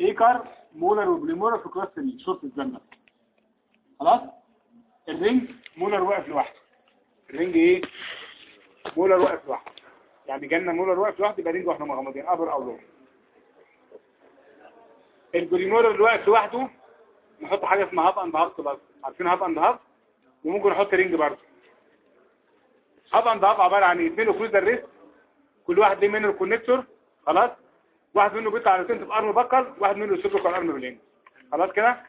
Aker molar و premolar في class 3 شرط الزمن خلاص؟ ال ring molar واقف لوحده. ال ring إيه؟ molar واقف لوحده. يعني جالنا molar واقف لوحده يبقى ring وإحنا مغمضين. upper or lower. اللي واقف لوحده نحط حاجة اسمها half and half. clasp عارفين half and half؟ وممكن نحط ring برضه. half and half عبارة عن اثنين occlusal rest كل واحد ليه منه كونكتور خلاص؟ واحد منه بيطلع على سنت ارم بكر واحد منه يسيبه على ارم بالين خلاص كده؟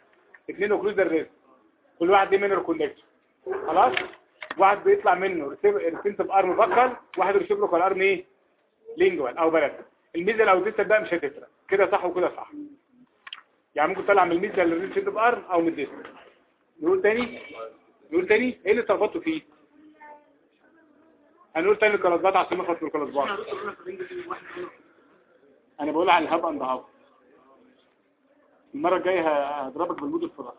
اثنين اوكلوزر ريست كل واحد ليه منه كونكتور خلاص؟ واحد بيطلع منه سنت ارم بكر واحد يسيبه على ارم إيه لينجوال أو بلد. الميزة لو ديستال بقى مش هتفرق كده صح وكده صح. يعني ممكن تطلع من الميزة اللي ريست بارم أو من الديستال نقول تاني؟ نقول تاني؟ إيه اللي اتلخبطتوا فيه؟ هنقول تاني ال clasp ات عشان نخلص من ال clasp ات أنا بقول على ال half and half. المرة الجاية هضربك بالمود الفراغ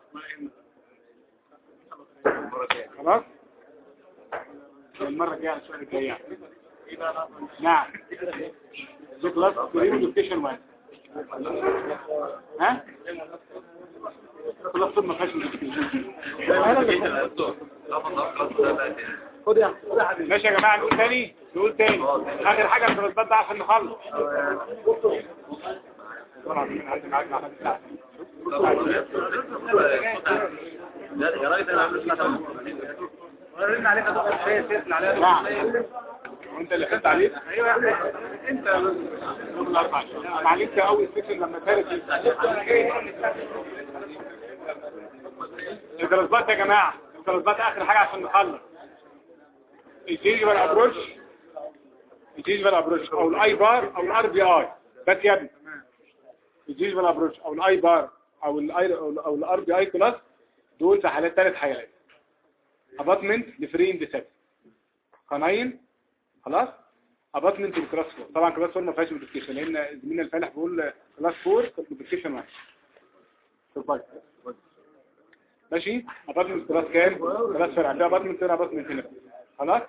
خلاص؟ المرة الجاية السؤال الجاي يعني. نعم. دي class 3 modification 1 ها؟ ماشي يا جماعة نقول تاني؟ نقول تاني. آخر حاجة في الرسبات ده عشان نخلص يا راجل أنا عامل اسمها وانت اللي خدت عليك أيوه أنت يوم الأربعاء أنا عليك أول سيكشن لما تارك. الجلسات يا جماعة الجلسات آخر حاجة عشان نخلص. ال gingival approach. ال gingival approach. أو ال I bar أو ال RPI. بس يا ابني. ال gingival approach. أو ال I bar أو ال I أو ال RPI clasp. دول في حالات ثلاث حالات abutment ل free end canine خلاص؟ abutment ال class 4 طبعا class 4 ما فيهاش modification لأن زميلنا الفالح بيقول class 4 كانت modification واحد. طيب. ماشي؟ abutment class كام؟ class four عندنا abutment هنا abutment هنا. خلاص؟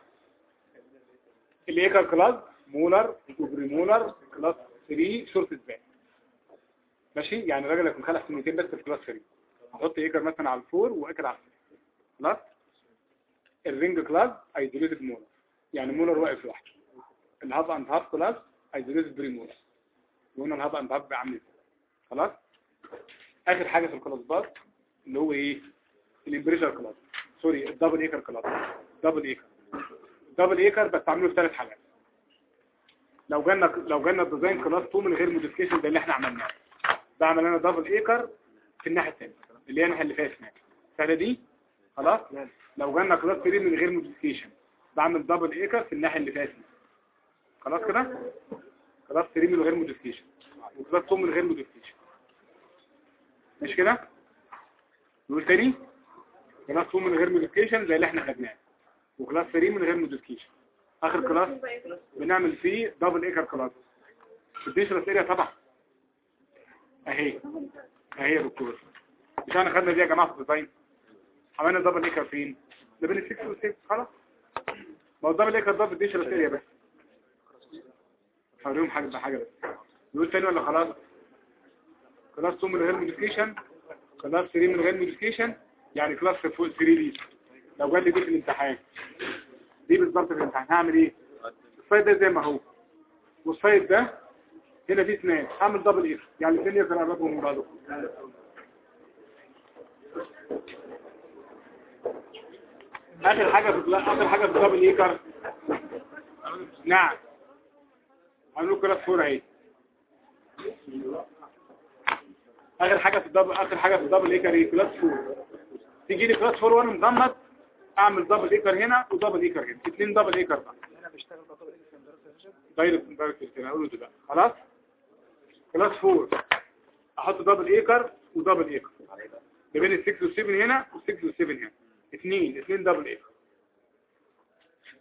ال Aker clasp molar و premolar class 3 short span ماشي؟ يعني الراجل هيكون خالع سنتين بس في class 3 هحط Aker مثلا على ال four و Aker على ال four خلاص؟ ال ring clasp isolated molar. يعني molar واقف لوحده ال half and half clasp isolated premolar وهنا ال half and half عامل إزاي خلاص؟ آخر حاجة في ال clasp ات اللي هو إيه؟ ال embrasure clasp sorry ال double Aker clasp. double Aker double Aker بس عامله في ثلاث حاجات. لو جالنا لو جالنا design class 2 من غير modification ده اللي إحنا عملناه. ده عمل لنا double Aker في الناحية الثانية اللي هي الناحية اللي فيها اسمها السهله دي؟ خلاص؟ لو جالنا class 3 من غير modification بعمل double Aker في الناحية اللي فيها خلاص كده؟ class 3 من غير modification و class 2 من غير modification مش كده؟ نقول تاني؟ class 2 من غير modification زي اللي إحنا خدناه. و class 3 من غير modification آخر class بنعمل فيه double Aker clasp ال dentulous area طبعا أهي. أهي يا دكتور. مش إحنا خدنا دي يا جماعة في ال design عملنا double Aker فين؟ ده بين السكس والسكس خلاص. ما هو ال double Aker ده في ال dentulous area بس هوريهم حاجة بحاجه بس نقول تاني ولا خلاص؟ class 2 من غير modification class 3 من غير modification يعني class فوق 3 دي. لو لي دي في الامتحان. دي بالظبط في الامتحان. هعمل إيه؟ ال side ده زي ما هو. وال side ده هنا في اثنين هعمل double Aker يعني الاثنين يقدر قربهم من بعضهم. آخر حاجة في آخر حاجة في ال double Aker نعم. عملوا class four اهي آخر حاجة في ال double آخر حاجة في ال double Aker إيه؟ class four. تيجي لي class four وأنا مغمض أعمل double Aker هنا و double Aker هنا. اثنين double Aker بقى. direct direct هنا أقول له ده خلاص؟ class four. أحط double Aker و double Aker. ما بين ال 6 وال 7 هنا وال 6 وال 7 هنا. اثنين اثنين double Aker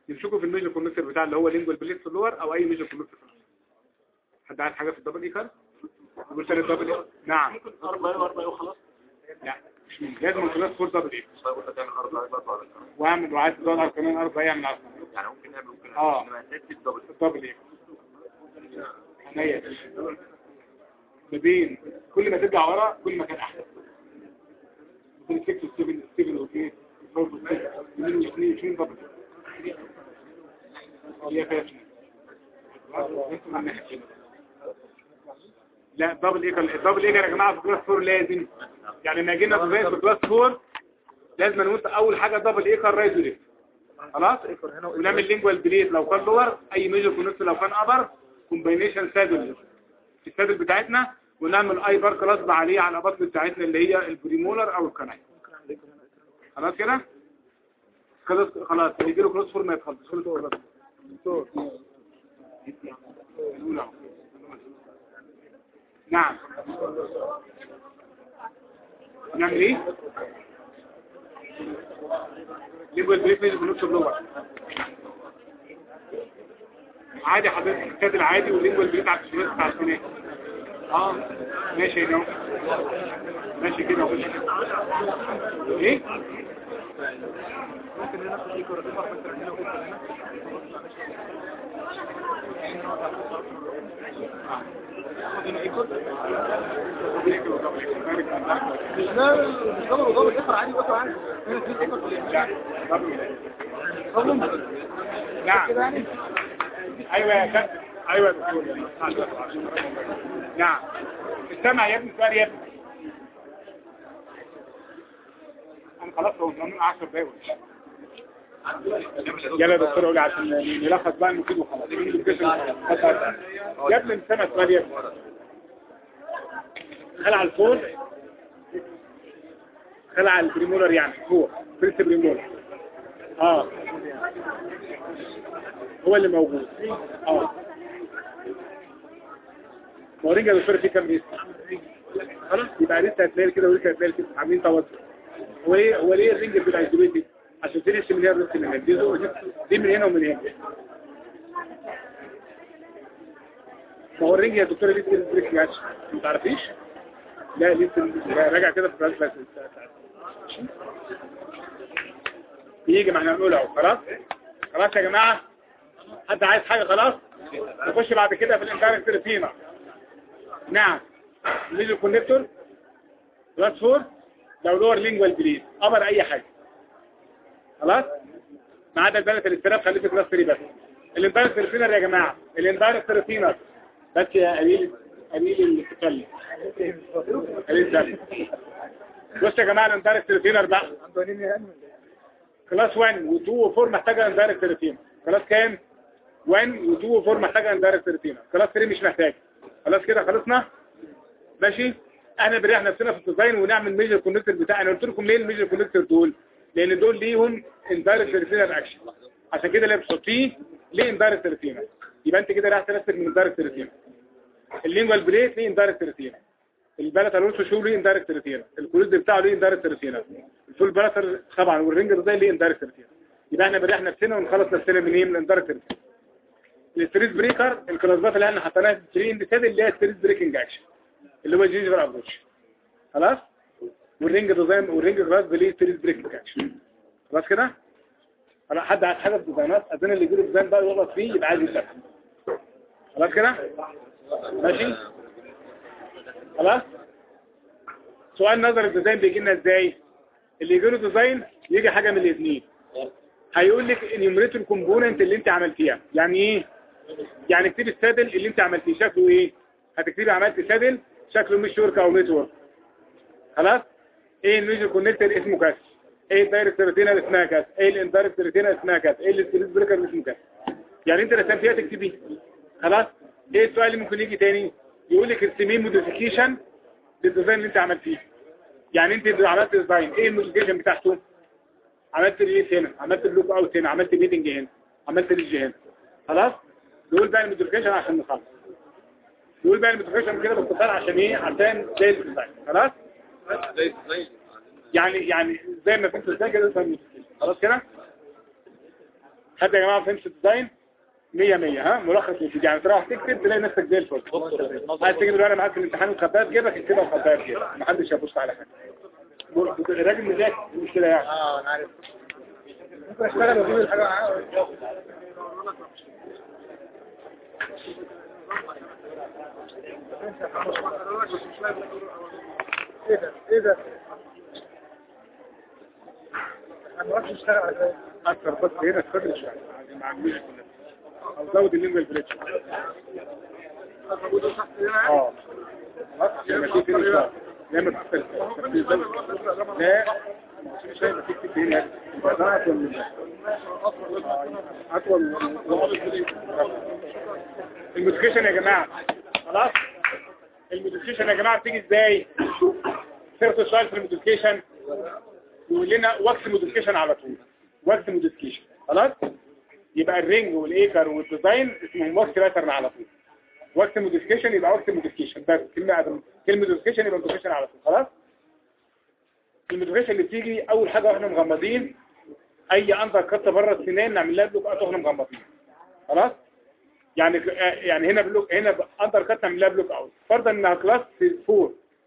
نمسكوا في ال major connector بتاع اللي هو lingual plate ال lower أو أي major connector حد عارف حاجة في ال double Aker قلت لي ال double Aker نعم. أربعة أربعة وخلاص لا مش مهم. لازم class four double ولا واعمل وعايز تدور كمان أربع أيام من عشرة. يعني ممكن نعمل ممكن هتلاقي الدبل عينيا ما بين. كل ما ترجع ورا كل ما كان أحسن. ممكن 6 و7 7 و 8 4 و 6 يمين و 2 دبل هي فيها اثنين. أنتوا مع الناحية التانية. لا دبل ايكر الدبل ايكر يا جماعة في كلاس 4 لازم يعني لما جينا في class 4 لازم نوصل اول حاجة double Aker right و left خلاص ونعمل lingual plate لو كان lower اي major connector لو كان upper combination saddle ال saddle بتاعتنا ونعمل I bar clasp عليه على ال abutment بتاعتنا اللي هي ال premolar أو ال canine خلاص كده؟ خلاص خلاص. هيجي له class 4 ما يتخلص كل class الأولى. نعم. نعمل إيه؟ لينجوال بريف ميجر كونكت لور عادي حضرتك الكتاب العادي واللينجوال بريف على السنات بتاع السنات آه ماشي اهو. ماشي كده. إيه؟ في لا نعم. أيوه يا كابتن. أيوه يا دكتور. نعم. استمع يا ابني سؤال يا ابني. أنا خلاص هو من 10 دقايق. يلا يا دكتور قولي عشان نلخص بقى المفيد وخلاص. يا ابني استمع سؤال يا ابني. خلع الفول خلع البريمولر يعني هو فيرست بريمولر. آه. هو اللي موجود. آه. مورينجا فيه كام ريس خلاص يبقى لسه هتلاقي كده ولسه هتلاقي كده. عاملين توتر هو إيه؟ هو ليه الرينج بتاع الجلوتي عشان تنسي من هنا من هنا. دي دي من هنا ومن هنا. ما هو الرينج يا دكتور ليه كده بريك ياتش ما تعرفيش؟ لا لسه راجع كده في بس يجي ما إحنا هنقول اهو خلاص؟ خلاص يا جماعة؟ حد عايز حاجة؟ خلاص؟ نخش بعد كده في الانترنت ريتينا نعم. ميجر كونكتور بلس فور لو لور لينجوال بليد أمر أي حاجة. خلاص؟ ما عدا ال palatal strap خليته class 3 بس. ال indirect retainer يا جماعة. ال indirect retainer بس يا قليل قليل اللي تتكلم قليل ده. بص يا جماعة ال indirect retainer بقى class 1 و2 و4 محتاجة indirect retainer class كام؟ 1 و2 و4 محتاجة indirect retainer class 3 مش محتاج خلاص كده خلصنا؟ ماشي؟ إحنا بنريح نفسنا في ال design ونعمل major connector بتاع أنا قلت لكم ليه ال major connector دول؟ لأن دول ليهم اندايركت ريتينا اكشن عشان كده اللي بتحطيه ليه اندايركت ريتينا يبقى انت كده ريحت نفسك من اندايركت ريتينا اللينجوال بريت ليه اندايركت ريتينا البلاتر الونسو شو ليه اندايركت ريتينا الكوليد بتاعه ليه اندايركت ريتينا الفول بلاتر طبعا والرينجر ده ليه اندايركت ريتينا يبقى إحنا بنريح نفسنا ونخلص نفسنا من إيه؟ من الاندايركت ريتينا الستريس بريكر الكلاسات اللي إحنا حطيناها في 3 اندساد اللي هي ستريس بريكنج اكشن اللي هو جينجر ابروتش خلاص؟ وال ring design وال ring clasp ليه stress breaking action خلاص كده؟ خلاص حد عايز حاجة في ال designات. اذن اللي يجيله design بقى يغلط فيه يبقى عايز يسافر خلاص كده؟ ماشي؟ خلاص؟ سؤال نظر ال design بيجي لنا إزاي؟ اللي يجي له design يجي حاجة من الاثنين هيقول لك enumerate ال component اللي أنت عملتيها. يعني إيه؟ يعني اكتبي ال saddle اللي انت عملتيه. شكله إيه؟ هتكتبي عملت saddle شكله meshwork أو network. خلاص؟ إيه ال major connector اسمه كذا. إيه ال direct retainer اسمها كذا؟ إيه ال indirect retainer اسمها كذا؟ إيه ال stress breaker اسمه كذا؟ يعني انت رسمتيها تكتبيه خلاص؟ إيه السؤال اللي ممكن يجي تاني؟ يقول لك ارسميه modification لل design اللي انت عملتيه. يعني انت عملت design إيه ال modification بتاعته؟ عملت relief هنا عملت block out هنا عملت beading هنا عملت ريج هنا. خلاص؟ دول بقى ال modification عشان نخلص. دول بقى ال modification كده باختصار عشان إيه؟ عشان زي ال design خلاص؟ يعني يعني زي ما فهمت إزاي كده خلاص كده؟ حد يا جماعة فهمت ال design؟ 100 100 ها؟ ملخص مفيد يعني تروح تكتب تلاقي نفسك زي الفل. عايز تجيب الورقة معاك في الامتحان وتخبيها في جيبك اكتبها وخبيها في جيبك محدش هيبص على حاجة. الراجل مذاكر مش كده يعني؟ آه أنا عارف. ممكن أشتغل وأجيب الحاجة؟ معاه إيه ده إيه اشتغل على أكتر بس هنا شوية عشان ما عملوش كلها أو زود اللينجوال بريتش آه لما تيجي تاني لما تختلف لا مش شايف في كتير هنا يبقى ده اطول من اطول الموديفيكيشن يا جماعة. خلاص؟ الموديفيكيشن يا جماعة بتيجي إزاي؟ سيرت السؤال في الموديفيكيشن يقول لنا وقت موديفيكيشن على طول. وقت موديفيكيشن خلاص؟ يبقى الرينج والإيكر والديزاين اسمهم وقت باترن على طول. wax modification يبقى wax modification بس كلمة كلمة modification يبقى modification على طول. خلاص؟ ال modification اللي بتيجي أول حاجة وإحنا مغمضين أي undercut بره السنان نعمل لها block out وإحنا مغمضين. خلاص؟ يعني يعني هنا block هنا undercut نعمل لها block out. فرضا إنها class 4